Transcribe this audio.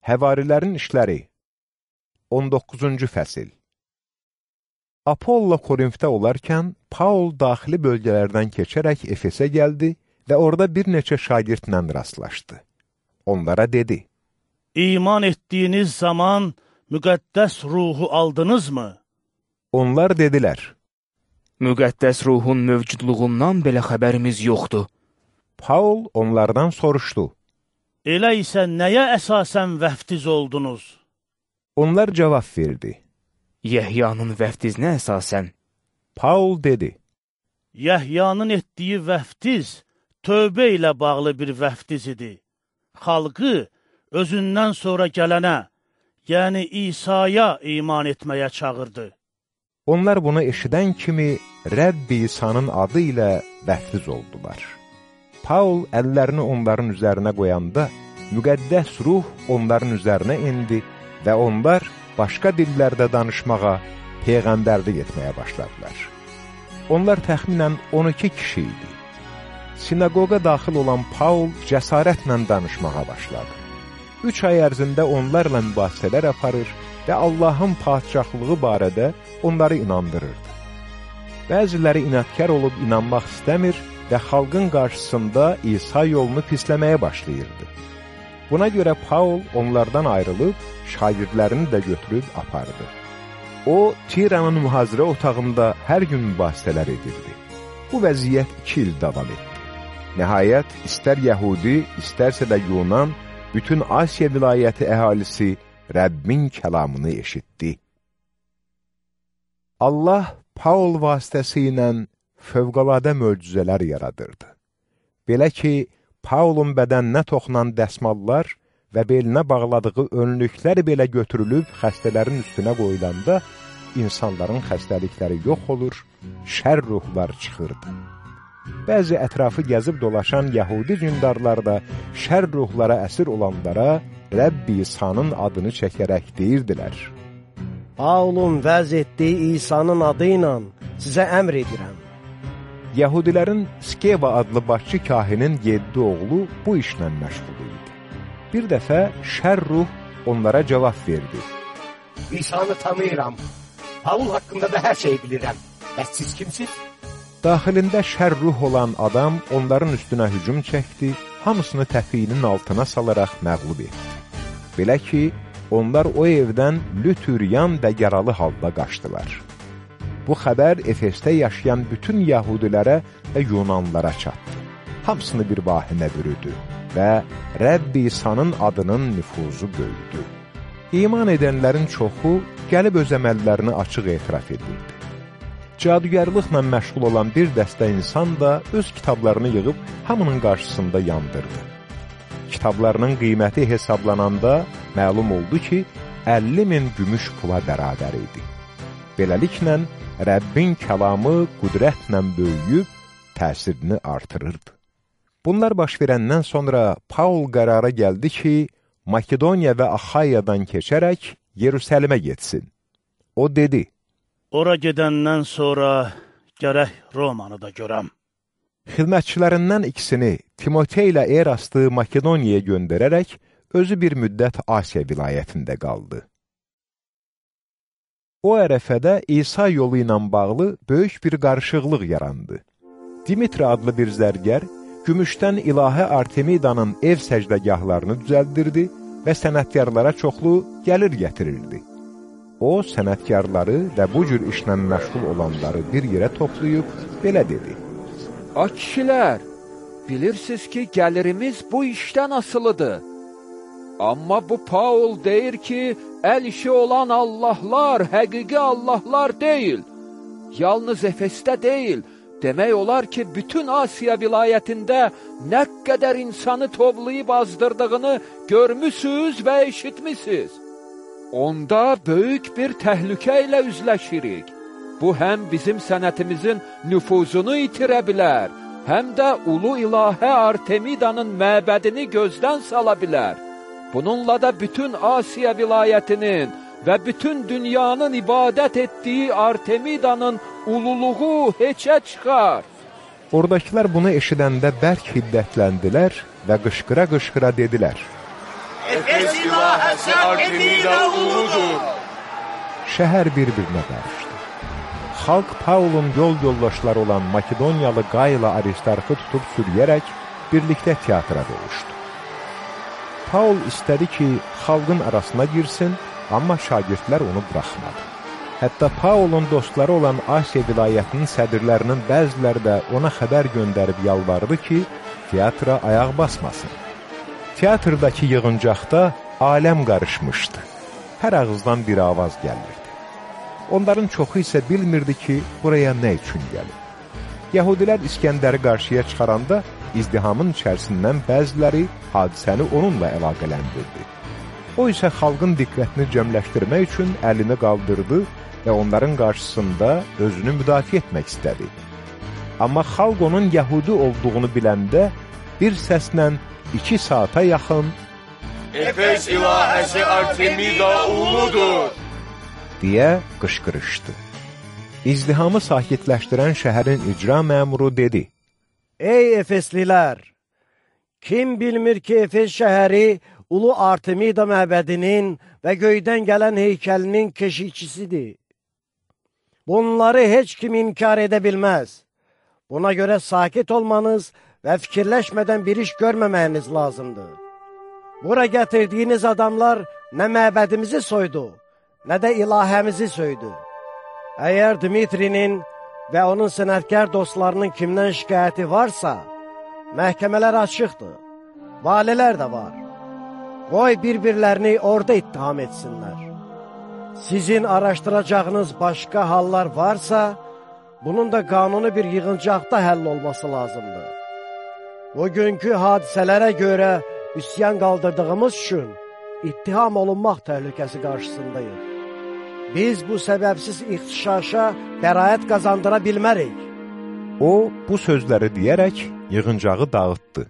Həvarilərin işləri 19-cu fəsil Apolla Korinfdə olarkən, Paul daxili bölgələrdən keçərək Efesə gəldi və orada bir neçə şagirdlə rastlaşdı. Onlara dedi, İman etdiyiniz zaman müqəddəs ruhu aldınızmı? Onlar dedilər, Müqəddəs ruhun mövcudluğundan belə xəbərimiz yoxdur. Paul onlardan soruşdu. Elə isə nəyə əsasən vəftiz oldunuz? Onlar cavab verdi. Yəhyanın vəftizinə əsasən. Paul dedi, Yəhyanın etdiyi vəftiz tövbə ilə bağlı bir vəftiz idi. Xalqı özündən sonra gələnə, yəni İsa'ya iman etməyə çağırdı. onlar bunu eşidən kimi Rəbb İsa'nın adı ilə vəftiz oldular. Paul əllərini onların üzərinə qoyanda, müqəddəs ruh onların üzərinə indi və onlar başqa dillərdə danışmağa, peyğəmbərlik etməyə başladılar. Onlar təxminən 12 kişi idi. Sinagog'a daxil olan Paul cəsarətlə danışmağa başladı. Üç ay ərzində onlarla mübahisələr aparır və Allahın padişahlığı barədə onları inandırırdı. Bəziləri inadkar olub inanmaq istəmir və xalqın qarşısında İsa yolunu pisləməyə başlayırdı. Buna görə Paul onlardan ayrılıb, şagirdlərini də götürüb apardı. O, Tiranın mühazirə otağında hər gün mübahisələr edirdi. Bu vəziyyət iki il davam etdi. Nəhayət, istər Yəhudi, istərsə də Yunan, bütün Asiya vilayəti əhalisi Rəbbin kəlamını eşitdi. Allah Paul vasitəsilə fövqəladə möcüzələr yaradırdı. Belə ki, Paulun bədəninə toxunan dəsmallar və belinə bağladığı önlüklər belə götürülüb xəstələrin üstünə qoyulanda, insanların xəstəlikləri yox olur, şər ruhlar çıxırdı. Bəzi ətrafı gəzib dolaşan yəhudi cündarlar da şər ruhlara əsir olanlara Rəbbi İsa'nın adını çəkərək deyirdilər. Paulun vəz etdiyi İsa'nın adı ilə sizə əmr edirəm. Yəhudilərin Skeva adlı başçı kahinin yeddi oğlu bu işlə məşğul idi. Bir dəfə şər ruh onlara cavab verdi. İsa'nı tanıyıram. Paul haqqında da hər şeyi bilirəm. Bəs siz kimsiz? Daxilində şər ruh olan adam onların üstünə hücum çəkdi, hamısını təfiyinin altına salaraq məqlub etdi. Belə ki, onlar o evdən lütüryan və yaralı halda qaçdılar. Bu xəbər Efesdə yaşayan bütün Yahudilərə və Yunanlara çatdı. Hamısını bir vahimə bürüdü və Rəbbi İsa'nın adının nüfuzu böyüdü. İman edənlərin çoxu gəlib öz əməllərini açıq etiraf edirdi. Cadügərliklə məşğul olan bir dəstə insan da öz kitablarını yığıb hamının qarşısında yandırdı. Kitablarının qiyməti hesablananda məlum oldu ki, 50 min gümüş pula bərabər idi. Beləliklə, Rəbbin kəlamı qüdrətlə böyüyüb, təsirini artırırdı. Bunlar baş verəndən sonra Paul qərara gəldi ki, Makedoniya və Axayadan keçərək Yerusəlimə getsin. O dedi, Ora gedəndən sonra gərək Romanı da görəm. xidmətçilərindən ikisini Timotey ilə Erastı Makedoniyaya göndərərək, özü bir müddət Asiya vilayətində qaldı. O ərəfədə İsa yolu ilə bağlı böyük bir qarışıqlıq yarandı. Dimitri adlı bir zərgər, gümüşdən ilahə Artemidanın ev səcdəgahlarını düzəldirdi və sənətkarlara çoxlu gəlir gətirirdi. O, sənətkarları və bu cür işlə məşğul olanları bir yerə toplayıb, belə dedi. A kişilər, bilirsiniz ki, gəlirimiz bu işdən asılıdır. Amma bu Paul deyir ki, əl işi olan Allahlar həqiqi Allahlar deyil. Yalnız Efesdə deyil, demək olar ki, bütün Asiya vilayətində nə qədər insanı toplayıb azdırdığını görmüsüz və eşitmisiniz. Onda böyük bir təhlükə ilə üzləşirik. Bu həm bizim sənətimizin nüfuzunu itirə bilər, həm də ulu ilahə Artemidanın məbədini gözdən sala bilər. Bununla da bütün Asiya vilayətinin və bütün dünyanın ibadət etdiyi Artemidanın ululuğu heçə çıxar. Oradakılar bunu eşidəndə bərk hiddətləndilər və qışqıra-qışqıra dedilər. Efes ilahəsi Artemida uludur. Şəhər bir-birinə qarışdı. Xalq Paulun yol yoldaşları olan Makedoniyalı Qayla Aristarxı tutub sürüyərək birlikdə teatra doluşdu. Paul istədi ki, xalqın arasına girsin, amma şagirdlər onu buraxmadı. Hətta Paulun dostları olan Asiya vilayətinin sədirlərinin bəziləri də ona xəbər göndərib yalvardı ki, teatra ayaq basmasın. Teatrdakı yığıncaqda aləm qarışmışdı. Hər ağızdan bir avaz gəlirdi. Onların çoxu isə bilmirdi ki, buraya nə üçün gəlib. Yahudilər İskəndəri qarşıya çıxaranda izdihamın içərisindən bəziləri hadisəni onunla əlaqələndirdi. O isə xalqın diqqətini cəmləşdirmək üçün əlini qaldırdı və onların qarşısında özünü müdafiə etmək istədi. Amma xalq onun Yahudi olduğunu biləndə bir səslə iki saata yaxın Efes ilahəsi Artemida uludur. deyə qışqırışdı. İzdihamı sakitləşdirən şəhərin icra məmuru dedi. Ey Efeslilər! Kim bilmir ki, Efes şəhəri Ulu Artemida məbədinin və göydən gələn heykəlinin keşikçisidir. Bunları heç kim inkar edə bilməz. Buna görə sakit olmanız və fikirləşmədən bir iş görməməyiniz lazımdır. Bura gətirdiyiniz adamlar nə məbədimizi soydu, nə də ilahəmizi söydü. Əgər Dimitrinin və onun sənətkar dostlarının kimdən şikayəti varsa, məhkəmələr açıqdır, valilər də var. Qoy bir-birlərini orada ittiham etsinlər. Sizin araşdıracağınız başqa hallar varsa, bunun da qanuni bir yığıncaqda həll olması lazımdır. Bugünkü hadisələrə görə üsyan qaldırdığımız üçün ittiham olunmaq təhlükəsi qarşısındayıq. Biz bu səbəbsiz ixtişaşa bəraət qazandıra bilmərik. O, bu sözləri deyərək yığıncağı dağıtdı.